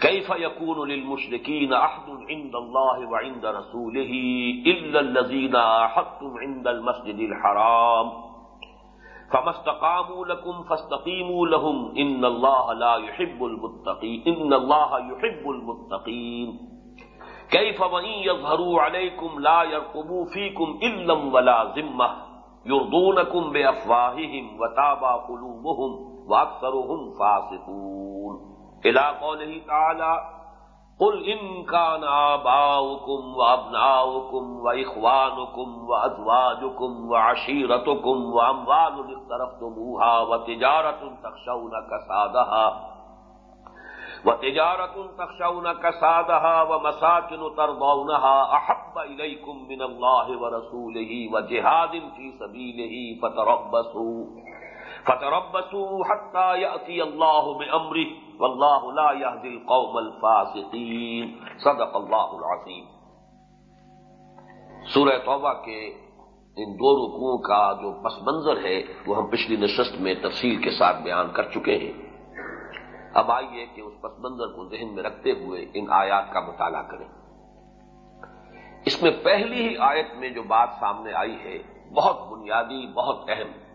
كيف يكون للمشركين عهد عند الله وعند رسوله إلا الذين عاهدتم عند المسجد الحرام؟ فما استقاموا لكم فاستقيموا لهم. إن الله لا يحب المتقين. إن الله يحب المتقين. كيف وإن يظهروا عليكم لا يرقبوا فيكم إلا ولا ذمة. يرضونكم بأفواههم وتابا قلوبهم وأكثرهم فاسقون. الى قوله تعالى قل ان كان اباؤكم وابناؤكم واخوانكم وازواجكم وعشيرتكم واموال اقترفتموها وتجاره تخشون كسادها وتجارة تخشون كسادها ومساكن ترضونها أحب إليكم من الله ورسوله وجهاد في سبيله فتربصوا فتربصوا حتى يأتي الله بأمره واللہ لا يهدي القوم الفاسقین. صدق اللہ العظیم. سورہ توبہ کے ان دو رکوعوں کا جو پس منظر ہے، وہ ہم پچھلی نشست میں تفصیل کے ساتھ بیان کر چکے ہیں۔ اب آئیے کہ اس پس منظر کو ذہن میں رکھتے ہوئے ان آیات کا مطالعہ کریں۔ اس میں پہلی ہی آیت میں جو بات سامنے آئی ہے، بہت بنیادی، بہت اہم۔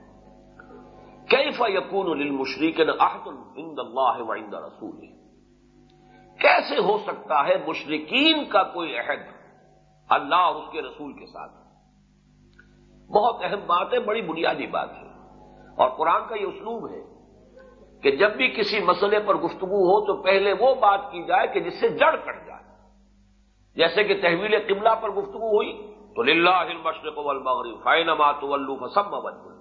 کیف یقون للمشرق عہد عند اللہ و عند رسول کیسے ہو سکتا ہے مشرقین کا کوئی عہد اللہ اور اس کے رسول کے ساتھ؟ بہت اہم بات ہے، بڑی بنیادی بات ہے۔ اور قرآن کا یہ اسلوب ہے کہ جب بھی کسی مسئلے پر گفتگو ہو تو پہلے وہ بات کی جائے کہ جس سے جڑ کٹ جائے۔ جیسے کہ تحویل قبلہ پر گفتگو ہوئی، تو للہ المشرق والمغرب فائنما تولوا فسم وجه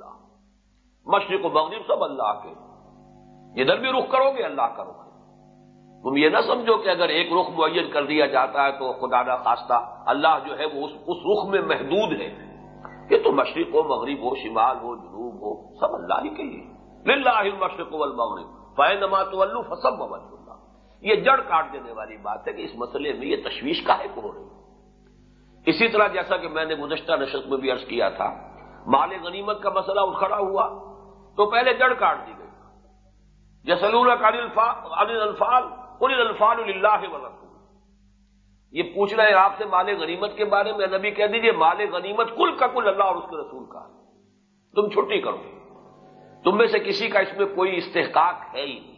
مشرق و مغرب سب اللہ کے۔ جدھر بھی رخ کرو گے اللہ کا رخ تم یہ نہ سمجھو کہ اگر ایک رخ معین کر دیا جاتا ہے تو خدا نہ خواستہ اللہ جو ہے وہ اس اس رخ میں محدود ہے۔ کہ تو مشرق ہو مغرب ہو، شمال ہو، جنوب ہو، سب اللہ ہی کے لیے۔ للہ مشرق والمغرب فائنما تو اللہ فسب اللہ یہ جڑ کاٹ دینے والی بات ہے کہ اس مسئلے میں یہ تشویش کا ہے ہو رہی اسی طرح جیسا کہ میں نے گزشتہ نشست میں بھی عرض کیا تھا، مال غنیمت کا مسئلہ اکھڑا ہوا۔ تو پہلے جڑ کاٹ دی گئی۔ یسلول الفال قل الفال اللہ رسول یہ پوچھ رہے ہیں آپ سے مال غنیمت کے بارے میں نبی کہہ دیجیے مال غنیمت کل کا کل اللہ اور اس کے رسول کا تم چھٹی کرو۔ تم میں سے کسی کا اس میں کوئی استحقاق ہے ہی نہیں۔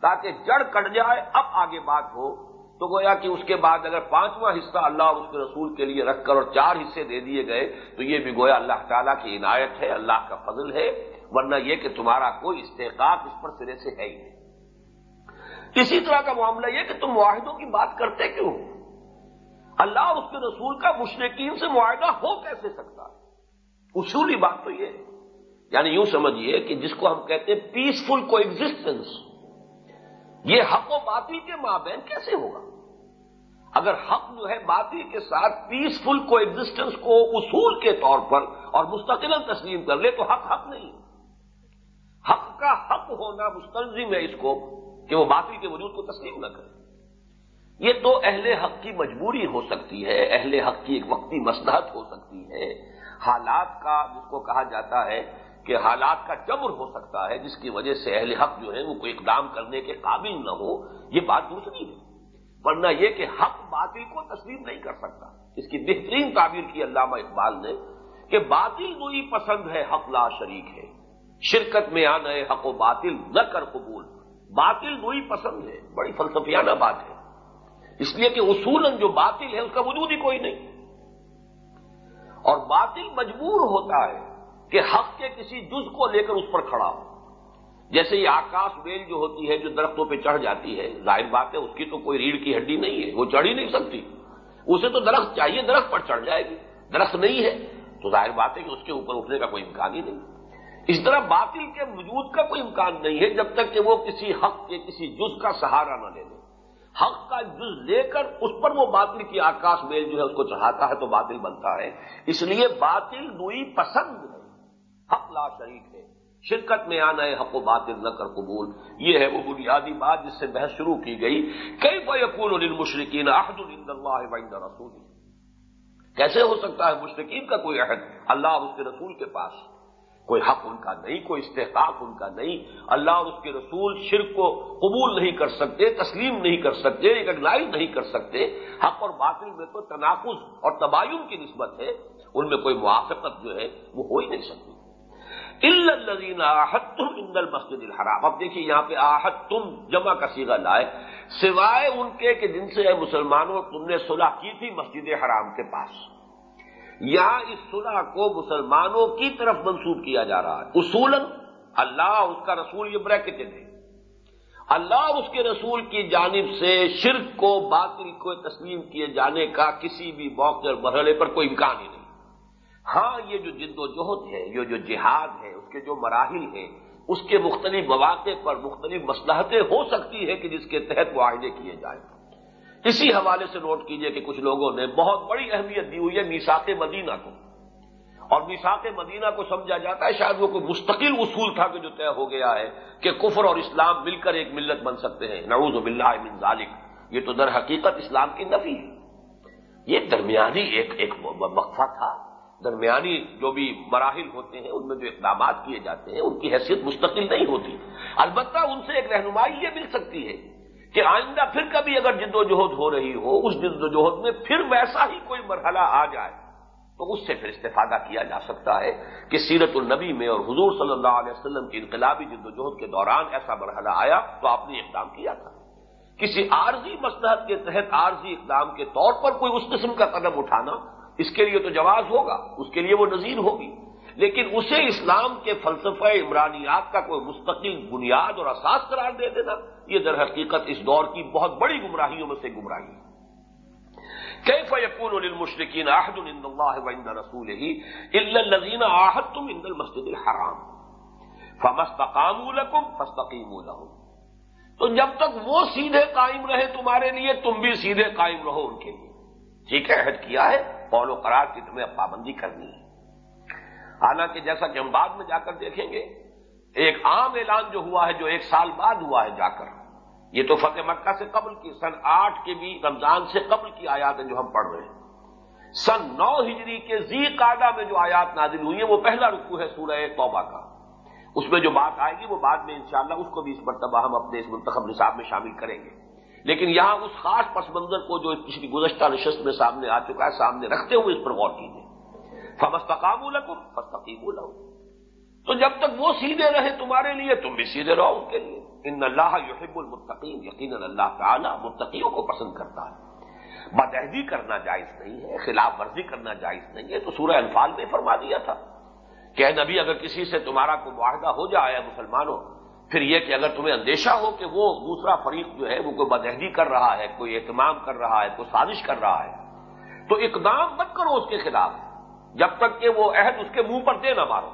تاکہ جڑ کٹ جائے، اب آگے بات ہو۔ تو گویا کہ اس کے بعد اگر پانچواں حصہ اللہ اور اس کے رسول کے لیے رکھ کر اور چار حصے دے دیے گئے، تو یہ بھی گویا اللہ تعالیٰ کی عنایت ہے، اللہ کا فضل ہے۔ ورنہ یہ کہ تمہارا کوئی استحقاق اس پر سرے سے ہے ہی نہیں۔ اسی طرح کا معاملہ یہ کہ تم معاہدوں کی بات کرتے کیوں اللہ اور اس کے رسول کا مشرقین سے معاہدہ ہو کیسے سکتا؟ ہے اصولی بات تو یہ ہے۔ یعنی یوں سمجھیے کہ جس کو ہم کہتے ہیں پیسفل کو ایگزٹینس یہ حق و باطل کے مابین کیسے ہوگا؟ اگر حق جو ہے باطل کے ساتھ پیسفل کو ایگزٹینس کو اصول کے طور پر اور مستقل تسلیم کر لے تو حق حق نہیں۔ ہے کا حق ہونا مستلزم ہے اس کو کہ وہ باقی کے وجود کو تسلیم نہ کرے۔ یہ تو اہل حق کی مجبوری ہو سکتی ہے، اہل حق کی ایک وقتی مسلحت ہو سکتی ہے۔ حالات کا جس کو کہا جاتا ہے کہ حالات کا جبر ہو سکتا ہے، جس کی وجہ سے اہل حق جو ہے وہ کوئی اقدام کرنے کے قابل نہ ہو، یہ بات دوسری ہے۔ ورنہ یہ کہ حق باطل کو تسلیم نہیں کر سکتا۔ اس کی بہترین تعبیر کی علامہ اقبال نے کہ باطل وہی پسند ہے، حق لا شریک ہے۔ شرکت میں آنا ہے، حق و باطل نہ کر قبول۔ باطل وہی پسند ہے، بڑی فلسفیانہ بات ہے۔ اس لیے کہ اصولاً جو باطل ہے، اس کا وجود ہی کوئی نہیں۔ اور باطل مجبور ہوتا ہے کہ حق کے کسی جز کو لے کر اس پر کھڑا ہو۔ جیسے یہ آکاش بیل جو ہوتی ہے، جو درختوں پہ چڑھ جاتی ہے، ظاہر بات ہے، اس کی تو کوئی ریڑھ کی ہڈی نہیں ہے، وہ چڑھ ہی نہیں سکتی۔ اسے تو درخت چاہیے، درخت پر چڑھ جائے گی۔ درخت نہیں ہے، تو ظاہر بات ہے کہ اس کے اوپر اٹھنے کا کوئی امکان ہی نہیں۔ اس طرح باطل کے وجود کا کوئی امکان نہیں ہے جب تک کہ وہ کسی حق کے کسی جز کا سہارا نہ لے لے۔ حق کا جز لے کر اس پر وہ باطل کی آکاش میل جو ہے اس کو چڑھاتا ہے تو باطل بنتا ہے۔ اس لیے باطل دوئی پسند ہے حق لا شریک ہے۔ شرکت میں آنا ہے، حق و باطل نہ کر قبول۔ یہ ہے وہ بنیادی بات جس سے بحث شروع کی گئی۔ کئی بکول المشرقین عہد اللہ وند رسول کیسے ہو سکتا ہے مشرقین کا کوئی عہد؟ اللہ اور اس کے رسول کے پاس۔ کوئی حق ان کا نہیں، کوئی استحقاق ان کا نہیں۔ اللہ اور اس کے رسول شرک کو قبول نہیں کر سکتے، تسلیم نہیں کر سکتے ریکگنائز نہیں کر سکتے۔ حق اور باطل میں تو تناقض اور تباین کی نسبت ہے، ان میں کوئی موافقت جو ہے وہ ہو ہی نہیں سکتی۔ الزین آحت تم اندل مسجد الحرام۔ اب دیکھیے یہاں پہ آحت تم جمع کا سیگا لائے۔ سوائے ان کے کہ جن سے مسلمانوں تم نے صلح کی تھی مسجد حرام کے پاس۔ یہاں اس صلح کو مسلمانوں کی طرف منسوب کیا جا رہا ہے۔ اصول اللہ اس کا رسول یہ بریکٹ ہے۔ اللہ اور اس کے رسول کی جانب سے شرک کو باطل کو تسلیم کیے جانے کا کسی بھی موقع اور مرحلے پر کوئی امکان ہی نہیں۔ ہاں یہ جو جد و جہد ہے، یہ جو جہاد ہے، اس کے جو مراحل ہیں، اس کے مختلف مواقع پر مختلف مسلحتیں ہو سکتی ہے کہ جس کے تحت معاہدے کیے جائیں۔ اسی حوالے سے نوٹ کیجیے کہ کچھ لوگوں نے بہت بڑی اہمیت دی ہوئی ہے میساک مدینہ کو۔ اور میساک مدینہ کو سمجھا جاتا ہے شاید وہ کوئی مستقل اصول تھا کہ جو طے ہو گیا ہے کہ کفر اور اسلام مل کر ایک ملت بن سکتے ہیں۔ نعوذ باللہ من ذالک۔ یہ تو در حقیقت اسلام کی نفی ہے۔ یہ درمیانی ایک ایک وقفہ تھا۔ درمیانی جو بھی مراحل ہوتے ہیں، ان میں جو اقدامات کیے جاتے ہیں، ان کی حیثیت مستقل نہیں ہوتی۔ البتہ ان سے ایک رہنمائی یہ مل سکتی ہے۔ کہ آئندہ پھر کبھی اگر جد و جہد ہو رہی ہو، اس جد و جہد میں پھر ویسا ہی کوئی مرحلہ آ جائے، تو اس سے پھر استفادہ کیا جا سکتا ہے کہ سیرت النبی میں اور حضور صلی اللہ علیہ وسلم کی انقلابی جد و جہد کے دوران ایسا مرحلہ آیا تو آپ نے اقدام کیا تھا۔ کسی عارضی مسلحت کے تحت عارضی اقدام کے طور پر کوئی اس قسم کا قدم اٹھانا، اس کے لیے تو جواز ہوگا، اس کے لیے وہ نظیر ہوگی۔ لیکن اسے اسلام کے فلسفہ عمرانیات کا کوئی مستقل بنیاد اور اساس قرار دے دینا، یہ در حقیقت اس دور کی بہت بڑی گمراہیوں میں سے گمراہی ہے۔ کیف یقون المشرقین آحد اللہ وند رسول ہی الزین آحد تم ان المسجد الحرام؟ فمستقام لکم فستقیم لہم تو جب تک وہ سیدھے قائم رہے تمہارے لیے، تم بھی سیدھے قائم رہو ان کے لیے۔ ٹھیک ہے، عہد کیا ہے، قول و قرار کی تمہیں پابندی کرنی ہے۔ حالانکہ جیسا کہ ہم بعد میں جا کر دیکھیں گے، ایک عام اعلان جو ہوا ہے، جو ایک سال بعد ہوا ہے جا کر، یہ تو فتح مکہ سے قبل کی، سن آٹھ کے بھی رمضان سے قبل کی آیات ہیں جو ہم پڑھ رہے ہیں۔ سن نو ہجری کے زی قاعدہ میں جو آیات نازل ہوئی ہیں، وہ پہلا رکو ہے سورہ توبہ کا۔ اس میں جو بات آئے گی، وہ بعد میں انشاءاللہ اس کو بھی اس مرتبہ ہم اپنے اس منتخب نصاب میں شامل کریں گے۔ لیکن یہاں اس خاص پس منظر کو جو پچھلی گزشتہ نشست میں سامنے آ چکا ہے، سامنے رکھتے ہوئے اس پر غور کیجیے فمستقام لکم فستقیم لہو تو جب تک وہ سیدھے رہے تمہارے لیے، تم بھی سیدھے رہو ان کے لیے۔ ان اللہ یحب المتقین یقین اللہ تعالی متقیوں کو پسند کرتا ہے۔ بدہدی کرنا جائز نہیں ہے، خلاف ورزی کرنا جائز نہیں ہے۔ تو سورہ انفال میں فرما دیا تھا کہ نبی، اگر کسی سے تمہارا کوئی معاہدہ ہو جائے مسلمانوں، پھر یہ کہ اگر تمہیں اندیشہ ہو کہ وہ دوسرا فریق جو ہے، وہ کوئی بدہدی کر رہا ہے، کوئی اہتمام کر رہا ہے، کوئی سازش کر رہا ہے، تو اقدام مت کرو اس کے خلاف۔ جب تک کہ وہ عہد اس کے منہ پر دے نہ مارو۔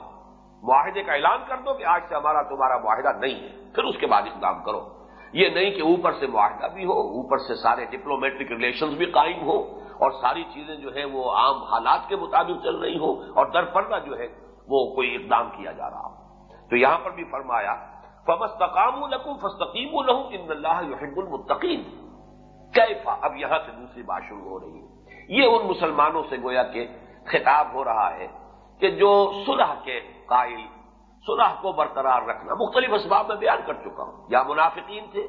معاہدے کا اعلان کر دو کہ آج سے ہمارا تمہارا معاہدہ نہیں ہے۔ پھر اس کے بعد اقدام کرو۔ یہ نہیں کہ اوپر سے معاہدہ بھی ہو، اوپر سے سارے ڈپلومیٹک ریلیشنز بھی قائم ہو اور ساری چیزیں جو ہے وہ عام حالات کے مطابق چل رہی ہو اور در پردہ جو ہے وہ کوئی اقدام کیا جا رہا ہو۔ تو یہاں پر بھی فرمایا فمستقام لکم فستقیم لہو ان اللہ یحب المتقین کیفا اب یہاں سے دوسری بات شروع ہو رہی ہے۔ یہ ان مسلمانوں سے گویا کہ خطاب ہو رہا ہے کہ جو صلح کے قائل، صلح کو برقرار رکھنا، مختلف اسباب میں بیان کر چکا ہوں۔ یا منافقین تھے۔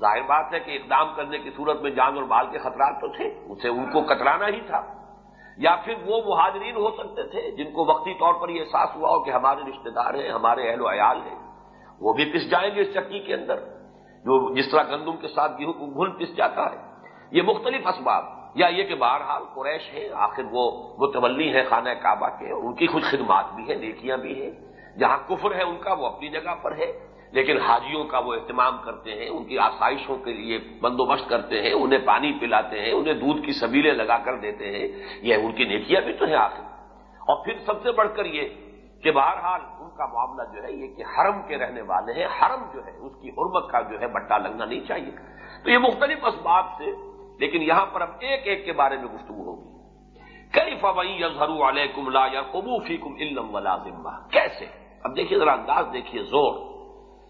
ظاہر بات ہے کہ اقدام کرنے کی صورت میں جان اور مال کے خطرات تو تھے، اسے ان کو کترانا ہی تھا۔ یا پھر وہ مہاجرین ہو سکتے تھے جن کو وقتی طور پر یہ احساس ہوا ہو کہ ہمارے رشتے دار ہیں، ہمارے اہل و عیال ہیں۔ وہ بھی پس جائیں گے اس چکی کے اندر۔ جو جس طرح گندم کے ساتھ گیہوں کو گھل پس جاتا ہے۔ یہ مختلف اسباب۔ یا یہ کہ بہرحال قریش ہے آخر وہ متولی ہے خانہ کعبہ کے، ان کی کچھ خدمات بھی ہیں، نیکیاں بھی ہیں۔ جہاں کفر ہے ان کا وہ اپنی جگہ پر ہے، لیکن حاجیوں کا وہ اہتمام کرتے ہیں، ان کی آسائشوں کے لیے بندوبست کرتے ہیں، انہیں پانی پلاتے ہیں، انہیں دودھ کی سبیلیں لگا کر دیتے ہیں۔ یہ ان کی نیکیاں بھی تو ہیں آخر۔ اور پھر سب سے بڑھ کر یہ کہ بہرحال ان کا معاملہ جو ہے یہ کہ حرم کے رہنے والے ہیں، حرم جو ہے، اس کی حرمت کا جو ہے بٹا لگنا نہیں چاہیے۔ تو یہ مختلف اسباب سے لیکن یہاں پر اب ایک ایک کے بارے میں گفتگو ہوگی۔ کئی فوئی یزہر علیکم لا یا قبو فی کم علم ولا ذمہ؟ کیسے؟ اب دیکھیے ذرا انداز دیکھیے، زور۔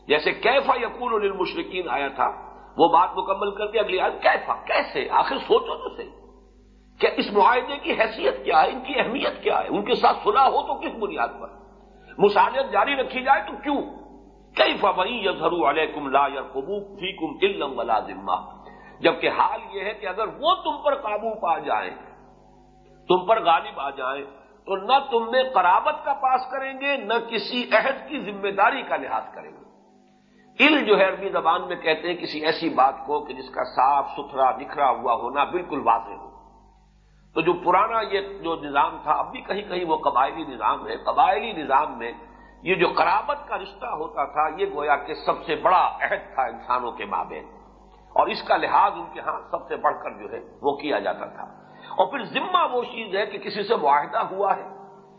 جیسے کیفا یقون المشرقین آیا تھا، وہ بات مکمل کر کے اگلی آج کیفا کیسے؟ آخر سوچو تو صحیح۔ کہ اس معاہدے کی حیثیت کیا ہے؟ ان کی اہمیت کیا ہے؟ ان کے ساتھ سنا ہو تو کس بنیاد پر؟ مسالیت جاری رکھی جائے تو کیوں؟ کئی فوئی یزہر علیکم لا یا قبو فی کم علم ولا ذمہ؟ جبکہ حال یہ ہے کہ اگر وہ تم پر قابو پا جائیں تم پر غالب آ جائیں تو نہ تم میں قرابت کا پاس کریں گے، نہ کسی عہد کی ذمہ داری کا لحاظ کریں گے۔ عل جو ہے عربی زبان میں کہتے ہیں کسی ایسی بات کو کہ جس کا صاف ستھرا نکھرا ہوا ہونا بالکل واضح ہو۔ تو جو پرانا یہ جو نظام تھا، اب بھی کہیں کہیں وہ قبائلی نظام ہے۔ قبائلی نظام میں یہ جو قرابت کا رشتہ ہوتا تھا، یہ گویا کہ سب سے بڑا عہد تھا انسانوں کے مابین۔ اور اس کا لحاظ ان کے ہاں سب سے بڑھ کر جو ہے وہ کیا جاتا تھا۔ اور پھر ذمہ وہ چیز ہے کہ کسی سے معاہدہ ہوا ہے۔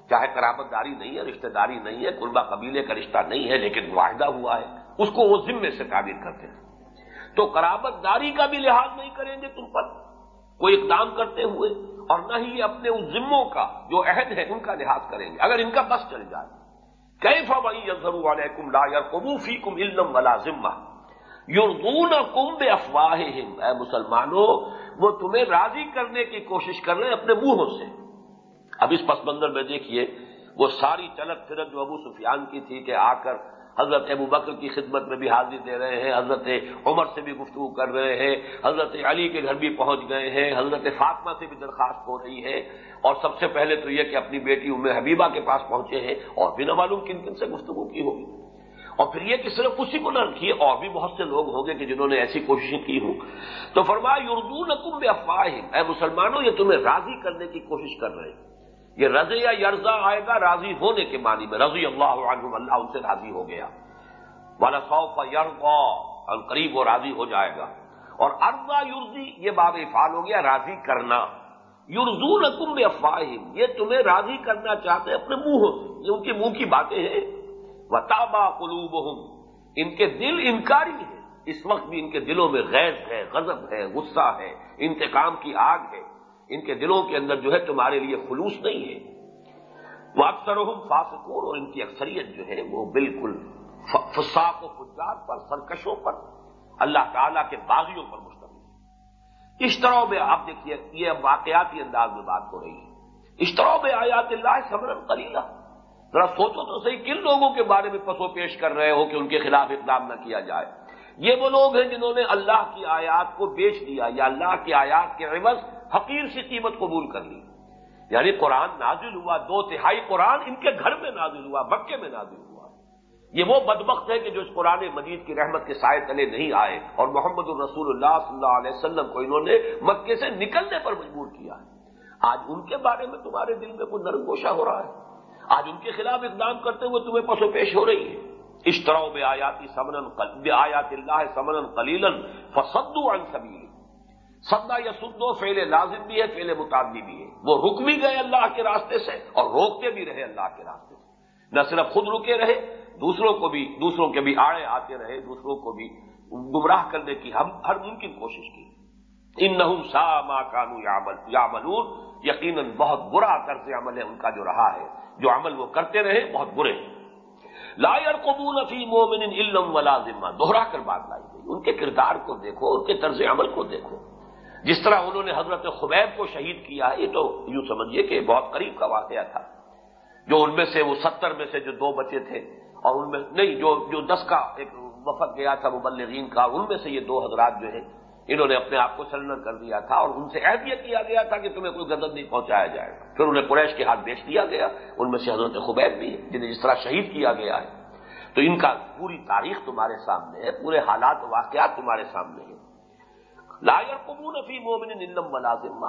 چاہے قرابت داری نہیں ہے، رشتہ داری نہیں ہے، قربہ قبیلے کا رشتہ نہیں ہے، لیکن معاہدہ ہوا ہے، اس کو وہ ذمے سے تعبیر کرتے ہیں۔ تو قرابت داری کا بھی لحاظ نہیں کریں گے تم پر۔ کوئی اقدام کرتے ہوئے اور نہ ہی اپنے ان ذموں کا جو عہد ہے ان کا لحاظ کریں گے۔ اگر ان کا بس چل جائے۔ کئی فوئی یزر والے کم لا یا قبوفی کم علم ولا ذمہ یوردون کم بے افواہ اے مسلمانوں، وہ تمہیں راضی کرنے کی کوشش کر رہے ہیں اپنے منہوں سے۔ اب اس پس منظر میں دیکھیے، وہ ساری چلک پھرت جو ابو سفیان کی تھی کہ آ کر حضرت ابو بکر کی خدمت میں بھی حاضری دے رہے ہیں، حضرت عمر سے بھی گفتگو کر رہے ہیں، حضرت علی کے گھر بھی پہنچ گئے ہیں، حضرت فاطمہ سے بھی درخواست ہو رہی ہے۔ اور سب سے پہلے تو یہ کہ اپنی بیٹی ام حبیبہ کے پاس پہنچے ہیں اور بنا معلوم کن کن سے گفتگو کی ہوگی۔ اور پھر یہ کہ صرف اسی کو نہ رکھیے اور بھی بہت سے لوگ ہوں گے کہ جنہوں نے ایسی کوششیں کی ہوں۔ تو فرمایا اردو نقم بے افواہ اے مسلمانوں، یہ تمہیں راضی کرنے کی کوشش کر رہے ہیں۔ یہ رض یا یرزا آئے گا راضی ہونے کے معنی میں۔ رضی اللہ عنہ اللہ ان سے راضی ہو گیا۔ والا سوف یرغا قریب وہ راضی ہو جائے گا۔ اور ارزا یورزی یہ باب افعال ہو گیا، راضی کرنا۔ یورزو نقم بے یہ تمہیں راضی کرنا چاہتے ہیں اپنے منہ یہ ان کے منہ کی باتیں ہیں۔ وتابا قلوب ان کے دل انکاری ہیں اس وقت بھی ان کے دلوں میں غیظ ہے، غضب ہے، غصہ ہے، انتقام کی آگ ہے۔ ان کے دلوں کے اندر جو ہے تمہارے لیے خلوص نہیں ہے۔ وہ اکثر فاسکور اور ان کی اکثریت جو ہے وہ بالکل فساق و فجار پر، سرکشوں پر۔ اللہ تعالی کے باغیوں پر مشتمل ہے۔ اس طرح میں آپ دیکھیے، یہ واقعاتی انداز میں بات ہو رہی ہے۔ اس طرح میں آیات اللہ سمرن کلیلہ ذرا سوچو تو صحیح، کن لوگوں کے بارے میں پسو پیش کر رہے ہو کہ ان کے خلاف اقدام نہ کیا جائے؟ یہ وہ لوگ ہیں جنہوں نے اللہ کی آیات کو بیچ دیا، یا اللہ کی آیات کے عوض حقیر سی قیمت قبول کر لی۔ یعنی قرآن نازل ہوا، دو تہائی قرآن ان کے گھر میں نازل ہوا، مکے میں نازل ہوا۔ یہ وہ بدبخت ہے کہ جو اس قرآن مجید کی رحمت کے سائے تلے نہیں آئے۔ اور محمد الرسول اللہ صلی اللہ علیہ وسلم کو انہوں نے مکے سے نکلنے پر مجبور کیا۔ ہے آج ان کے بارے میں تمہارے دل میں کوئی نرم گوشہ ہو رہا ہے؟ آج ان کے خلاف اقدام کرتے ہوئے تمہیں پسو پیش ہو رہی ہے۔ اس طرح بے آیاتی سمن بے آیات اللہ سمن کلیلن فسدو عن سبیل سدا یا سدو فیل لازم بھی ہے فیل متعدی بھی ہے۔ وہ رک بھی گئے اللہ کے راستے سے اور روکتے بھی رہے اللہ کے راستے سے۔ نہ صرف خود رکے رہے، دوسروں کو بھی، دوسروں کے بھی آڑے آتے رہے، دوسروں کو بھی گمراہ کرنے کی ہم ہر ممکن کوشش کی۔ ان نہ سا ماں کانو یا ملون یقیناً بہت برا طرز عمل ہے ان کا جو رہا ہے۔ جو عمل وہ کرتے رہے، بہت برے۔ لائر قبول فی مومن علم ولا ذمہ۔ دوہرا کر بات لائی گئی۔ ان کے کردار کو دیکھو، ان کے طرز عمل کو دیکھو۔ جس طرح انہوں نے حضرت خبیب کو شہید کیا ہے یہ تو یوں سمجھیے کہ بہت قریب کا واقعہ تھا۔ جو ان میں سے وہ ستر میں سے جو دو بچے تھے، اور ان میں نہیں، جو جو دس کا ایک وفد گیا تھا مبلغین کا، ان میں سے یہ دو حضرات جو ہیں انہوں نے اپنے آپ کو سرنڈر کر دیا تھا اور ان سے عہد یہ کیا گیا تھا کہ تمہیں کوئی غدر نہیں پہنچایا جائے گا۔ پھر انہیں قریش کے ہاتھ بیچ دیا گیا۔ ان میں سے حضرت خبیب بھی ہے جنہیں جس طرح شہید کیا گیا ہے۔ تو ان کا پوری تاریخ تمہارے سامنے ہے، پورے حالات واقعات تمہارے سامنے ہیں۔ لاگر قبول فی مومن نلم ملازمہ۔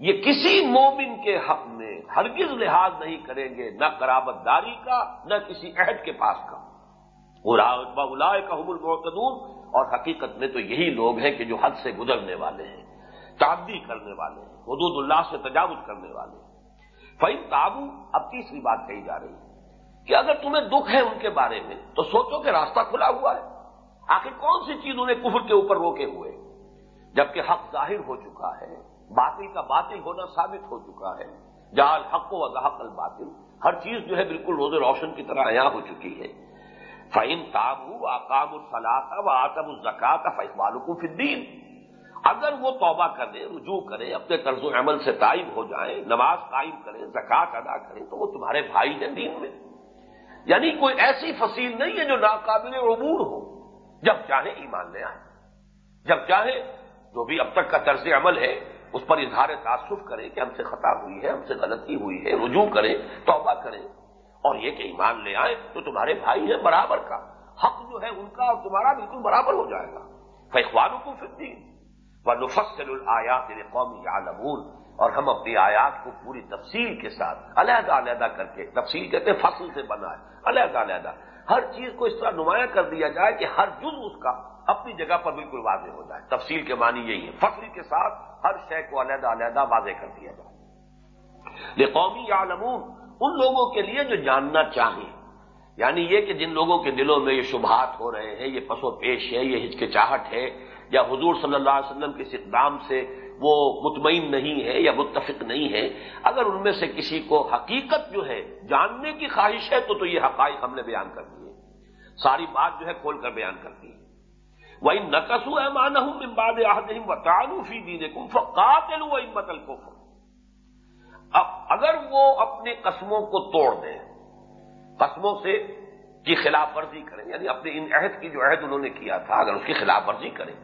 یہ کسی مومن کے حق میں ہرگز لحاظ نہیں کریں گے، نہ قرابت داری کا، نہ کسی عہد کے پاس کا۔ کا حب المعتدون۔ اور حقیقت میں تو یہی لوگ ہیں کہ جو حد سے گزرنے والے ہیں، تعدی کرنے والے ہیں، حدود اللہ سے تجاوز کرنے والے ہیں۔ فعم تابو اب تیسری بات کہی جا رہی ہے کہ اگر تمہیں دکھ ہے ان کے بارے میں، تو سوچو کہ راستہ کھلا ہوا ہے۔ آخر کون سی چیز انہیں کفر کے اوپر روکے ہوئے؟ جبکہ حق ظاہر ہو چکا ہے، باطل کا باطل ہونا ثابت ہو چکا ہے۔ جال حق و وضاحق الباطل، ہر چیز جو ہے بالکل روز روشن کی طرح عیاں ہو چکی ہے۔ فعین تابو آکام الفلاح و آتم الزکات فیصوالکم فی الدین اگر وہ توبہ کرے، رجوع کرے، اپنے طرز و عمل سے تائب ہو جائیں، نماز قائم کریں زکات ادا کریں تو وہ تمہارے بھائی ہیں دین میں۔ یعنی کوئی ایسی فصیل نہیں ہے جو ناقابل عبور ہو، جب چاہے ایمان لے آئے۔ جب چاہے جو بھی اب تک کا طرز عمل ہے، اس پر اظہار تعصف کرے کہ ہم سے خطا ہوئی ہے، ہم سے غلطی ہوئی ہے، رجوع کرے، توبہ کرے۔ اور یہ کہ ایمان لے آئے تو تمہارے بھائی ہیں برابر کا۔ حق جو ہے ان کا اور تمہارا بالکل برابر ہو جائے گا۔ فیخوان کو فردین و نفصل الآیات قومی عالمون اور ہم اپنی آیات کو پوری تفصیل کے ساتھ، علیحدہ علیحدہ کر کے، تفصیل کہتے ہیں فصل سے بنا ہے، علیحدہ علیحدہ۔ ہر چیز کو اس طرح نمایاں کر دیا جائے کہ ہر جز اس کا اپنی جگہ پر بالکل واضح ہو جائے۔ تفصیل کے معنی یہی ہے، فصل کے ساتھ ہر شے کو علیحدہ علیحدہ واضح کر دیا جائے۔ یہ قومی عالمون ان لوگوں کے لیے جو جاننا چاہیں۔ یعنی یہ کہ جن لوگوں کے دلوں میں یہ شبہات ہو رہے ہیں، یہ پس و پیش ہے، یہ ہچکچاہٹ ہے، یا حضور صلی اللہ علیہ وسلم کے اقدام سے وہ مطمئن نہیں ہے یا متفق نہیں ہے، اگر ان میں سے کسی کو حقیقت جو ہے جاننے کی خواہش ہے تو تو یہ حقائق ہم نے بیان کر دی ہے ساری بات جو ہے کھول کر بیان کر دی۔ ہے وہی نقصو ہے مان ہوں امباد و تعلوفی دین کم فقاتل امت القف اب اگر وہ اپنی قسموں کو توڑ دیں، قسموں سے کی خلاف ورزی کریں یعنی اپنے ان عہد کی جو عہد انہوں نے کیا تھا، اگر اس کی خلاف ورزی کریں۔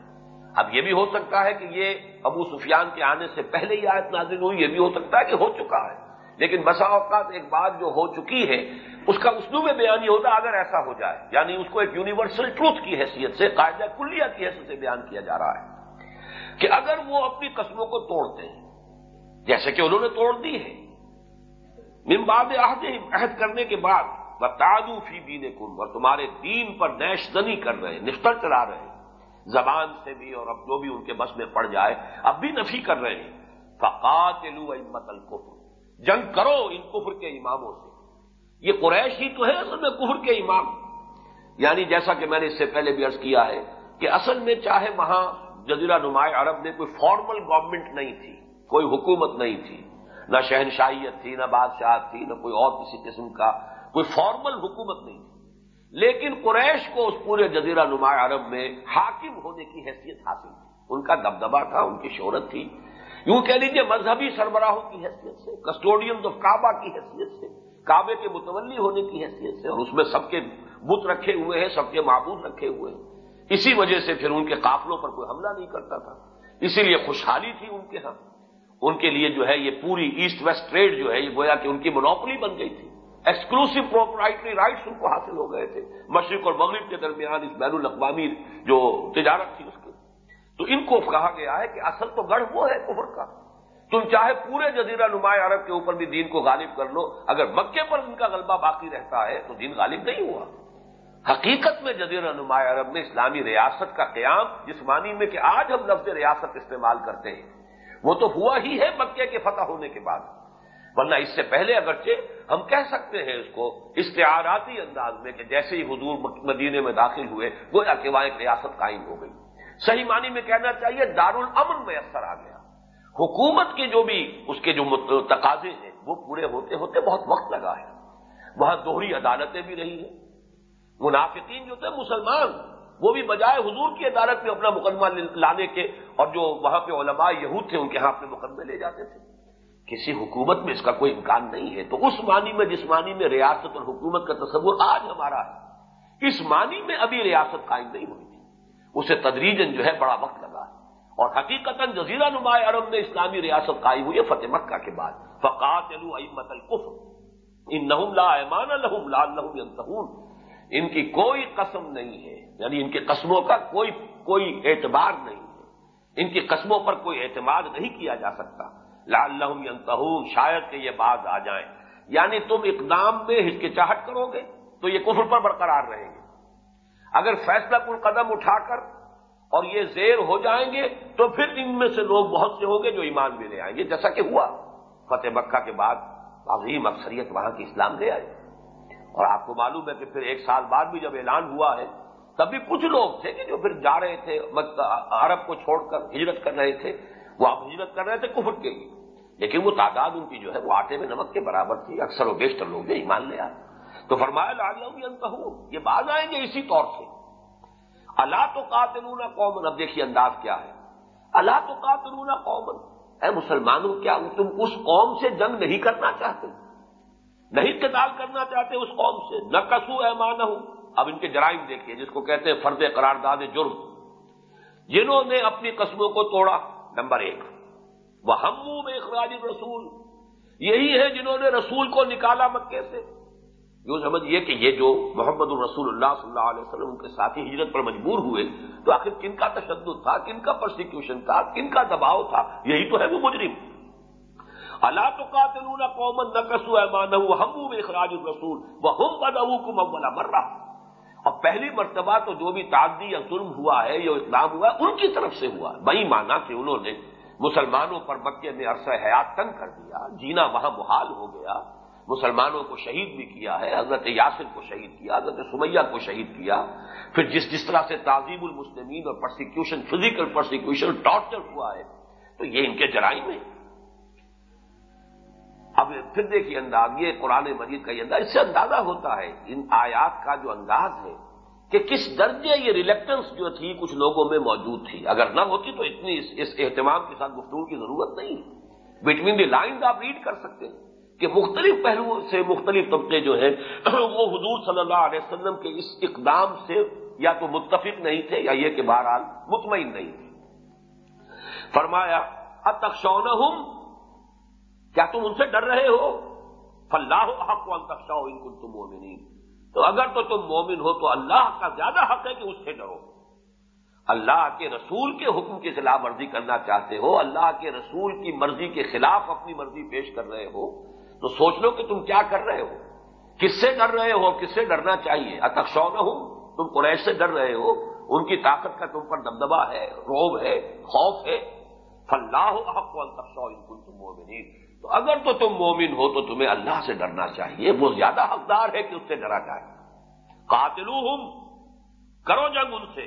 اب یہ بھی ہو سکتا ہے کہ یہ ابو سفیان کے آنے سے پہلے ہی آیت نازل ہوئی، یہ بھی ہو سکتا ہے کہ ہو چکا ہے۔ لیکن بسا اوقات ایک بات جو ہو چکی ہے، اس کا اسلوب بیان ہی ہوتا اگر ایسا ہو جائے۔ یعنی اس کو ایک یونیورسل ٹروتھ کی حیثیت سے، قاعدہ کلیہ کی حیثیت سے بیان کیا جا رہا ہے کہ اگر وہ اپنی قسموں کو توڑتے ہیں جیسے کہ انہوں نے توڑ دی ہے۔ ممباد عہد عہد کرنے کے بعد بتادو فی دین کن اور تمہارے دین پر نیش زنی کر رہے ہیں نفتر چلا رہے ہیں۔ زبان سے بھی اور اب جو بھی ان کے بس میں پڑ جائے، اب بھی نفی کر رہے ہیں۔ فقات لو امت الکفر جنگ کرو ان کفر کے اماموں سے۔ یہ قریش ہی تو ہے اصل میں کفر کے امام۔ یعنی جیسا کہ میں نے اس سے پہلے بھی عرض کیا ہے کہ اصل میں چاہے وہاں جزیرہ نمایاں عرب میں کوئی فارمل گورنمنٹ نہیں تھی۔ کوئی حکومت نہیں تھی، نہ شہنشاہیت تھی، نہ بادشاہت تھی، نہ کوئی اور کسی قسم کا کوئی فارمل حکومت نہیں تھی۔ لیکن قریش کو اس پورے جزیرہ نمایاں عرب میں حاکم ہونے کی حیثیت حاصل تھی۔ ان کا دبدبا تھا، ان کی شہرت تھی۔ یوں کہہ لیجیے مذہبی سربراہوں کی حیثیت سے کسٹوڈین آف کعبہ کی حیثیت سے کعبے کے متولی ہونے کی حیثیت سے، اور اس میں سب کے بت رکھے ہوئے ہیں، سب کے معبود رکھے ہوئے ہیں۔ اسی وجہ سے پھر ان کے قافلوں پر کوئی حملہ نہیں کرتا تھا۔ اسی لیے خوشحالی تھی ان کے ہاں۔ ان کے لیے جو ہے یہ پوری ایسٹ ویسٹ ٹریڈ جو ہے یہ گویا کہ ان کی منوپلی بن گئی تھی۔ ایکسکلوسو پروپرائٹری رائٹس ان کو حاصل ہو گئے تھے۔ مشرق اور مغرب کے درمیان اس بین الاقوامی جو تجارت تھی اس کی۔ تو ان کو کہا گیا ہے کہ اصل تو گڑھ وہ ہے کفر کا۔ تم چاہے پورے جزیرہ نمایاں عرب کے اوپر بھی دین کو غالب کر لو، اگر مکے پر ان کا غلبہ باقی رہتا ہے تو دین غالب نہیں ہوا۔ حقیقت میں جزیرہ نمایاں عرب میں اسلامی ریاست کا قیام جس معنی میں کہ آج ہم لفظ ریاست استعمال کرتے ہیں۔ وہ تو ہوا ہی ہے مکے کے فتح ہونے کے بعد۔ ورنہ اس سے پہلے اگرچہ ہم کہہ سکتے ہیں اس کو استعاراتی انداز میں کہ جیسے ہی حضور مدینے میں داخل ہوئے، گویا کہ وہاں ایک ریاست قائم ہو گئی۔ صحیح معنی میں کہنا چاہیے دارالامن میسر آ گیا۔ حکومت کے جو بھی اس کے جو تقاضے ہیں، وہ پورے ہوتے ہوتے بہت وقت لگا ہے۔ وہاں دوہری عدالتیں بھی رہی ہیں۔ منافقین جو تھے، مسلمان۔ وہ بھی بجائے حضور کی عدالت میں اپنا مقدمہ لانے کے اور جو وہاں پہ علماء یہود تھے ان کے ہاں اپنے مقدمے لے جاتے تھے۔ کسی حکومت میں اس کا کوئی امکان نہیں ہے۔ تو اس معنی میں جس معنی میں ریاست اور حکومت کا تصور آج ہمارا ہے، اس معنی میں ابھی ریاست قائم نہیں ہوئی تھی۔ اسے تدریجن جو ہے بڑا وقت لگا ہے۔ اور حقیقت جزیرہ نمایاں عرب میں اسلامی ریاست قائم ہوئی ہے فتح مکہ کے بعد۔ فقات القف ان نحم لا ایمان الحم لال ان کی کوئی قسم نہیں ہے یعنی ان کے قسموں کا کوئی کوئی اعتبار نہیں ہے۔ ان کی قسموں پر کوئی اعتماد نہیں کیا جا سکتا۔ لال لہم شاید کہ یہ بات آ جائیں۔ یعنی تم اقدام میں ہچکچاہٹ کرو گے تو یہ کفر پر برقرار رہیں گے۔ اگر فیصلہ کل قدم اٹھا کر اور یہ زیر ہو جائیں گے تو پھر ان میں سے لوگ بہت سے ہوں گے جو ایمان بھی لے آئیں گے، جیسا کہ ہوا۔ فتح مکہ کے بعد عظیم اکثریت وہاں کی اسلام لے آئے۔ اور آپ کو معلوم ہے کہ پھر ایک سال بعد بھی جب اعلان ہوا ہے، تب بھی کچھ لوگ تھے کہ جو پھر جا رہے تھے عرب کو چھوڑ کر ہجرت کر رہے تھے۔ وہ آپ ہجرت کر رہے تھے کفر کے لیے۔ لیکن وہ تعداد ان کی جو ہے، وہ آٹے میں نمک کے برابر تھی۔ اکثر و بیشتر لوگ نے ایمان لیا تو فرمایا لا یہ باز آئیں گے اسی طور سے۔ اللہ تو قاتلون قومن اب دیکھیے انداز کیا ہے۔ اللہ تو قاتلون قومن اے مسلمانوں، کیا تم اس قوم سے جنگ نہیں کرنا چاہتے؟ نہیں قتال کرنا چاہتے اس قوم سے۔ نہ کسو اے مان اب ان کے جرائم دیکھیے، جس کو کہتے ہیں فرد قرارداد جرم۔ جنہوں نے اپنی قسموں کو توڑا، نمبر ایک۔ وہ ہم میں اخراج رسول یہی ہے جنہوں نے رسول کو نکالا مکے سے۔ یوں سمجھیے کہ یہ جو محمد الرسول اللہ صلی اللہ علیہ وسلم کے ساتھی ہجرت پر مجبور ہوئے، تو آخر کن کا تشدد تھا؟ کن کا پرسیکیوشن تھا؟ کن کا دباؤ تھا؟ یہی تو ہے وہ مجرم۔ اللہ تو قاتلون قومن نہ کسو ایمان ہم اخراج الرسول وہ ہم بدو کو مولا مر اور پہلی مرتبہ تو جو بھی تعدی یا ظلم ہوا ہے، یا اسلام ہوا ہے، ان کی طرف سے ہوا بئی مانا کہ انہوں نے مسلمانوں پر مکے میں عرصہ حیات تنگ کر دیا، جینا وہاں محال ہو گیا۔ مسلمانوں کو شہید بھی کیا ہے، حضرت یاسر کو شہید کیا، حضرت سمیہ کو شہید کیا۔ پھر جس جس طرح سے تعظیم المسلمین اور پرسیکیوشن فزیکل پرسیکیوشن ٹارچر ہوا ہے، تو یہ ان کے جرائم ہے اب پھر دیکھیے انداز، یہ قرآن مجید کا یہ انداز، اس سے اندازہ ہوتا ہے ان آیات کا جو انداز ہے کہ کس درجے یہ ریلیکٹنس جو تھی کچھ لوگوں میں موجود تھی۔ اگر نہ ہوتی تو اتنی اس اہتمام کے ساتھ گفتگو کی ضرورت نہیں۔ بٹوین دی لائنز آپ ریڈ کر سکتے ہیں کہ مختلف پہلوؤں سے مختلف طبقے جو ہیں، وہ حضور صلی اللہ علیہ وسلم کے اس اقدام سے یا تو متفق نہیں تھے یا یہ کہ بہرحال مطمئن نہیں تھے۔ فرمایا اتخشون ہوں کیا تم ان سے ڈر رہے ہو؟ فلاح حق و انتخشا ان کو تم مومنین۔ تو اگر تو تم مومن ہو تو اللہ کا زیادہ حق ہے کہ اس سے ڈرو۔ اللہ کے رسول کے حکم کی خلاف ورزی کرنا چاہتے ہو، اللہ کے رسول کی مرضی کے خلاف اپنی مرضی پیش کر رہے ہو، تو سوچ لو کہ تم کیا کر رہے ہو۔ کس سے ڈر رہے ہو؟ کس سے ڈرنا چاہیے؟ اتخشو نہ ہوں تم قریش سے ڈر رہے ہو۔ ان کی طاقت کا تم پر دبدبا ہے، روب ہے، خوف ہے۔ فلاح حق مومنین۔ تو اگر تو تم مومن ہو تو تمہیں اللہ سے ڈرنا چاہیے۔ وہ زیادہ حقدار ہے کہ اس سے ڈرا جائے۔ قاتلو ہوں کرو جنگ ان سے۔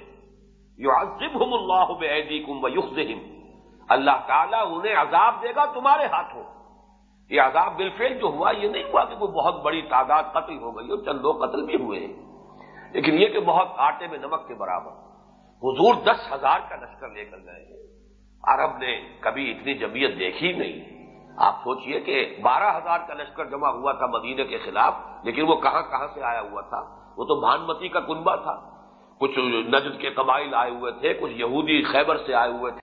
یو عزب اللہ بحدی اللہ تعالیٰ انہیں عذاب دے گا تمہارے ہاتھوں۔ یہ عذاب بالفیل جو ہوا، یہ نہیں ہوا کہ کوئی بہت بڑی تعداد قتل ہو گئی اور چند دو قتل بھی ہوئے۔ ہیں لیکن یہ کہ بہت آٹے میں نمک کے برابر۔ حضور دس ہزار کا لشکر لے کر گئے۔ ہیں عرب نے کبھی اتنی جمعیت دیکھی نہیں۔ آپ سوچئے کہ بارہ ہزار کا لشکر جمع ہوا تھا مدینے کے خلاف، لیکن وہ کہاں کہاں سے آیا ہوا تھا؟ وہ تو بھانمتی کا کنبہ تھا۔ کچھ نجد کے قبائل آئے ہوئے تھے، کچھ یہودی خیبر سے آئے ہوئے تھے۔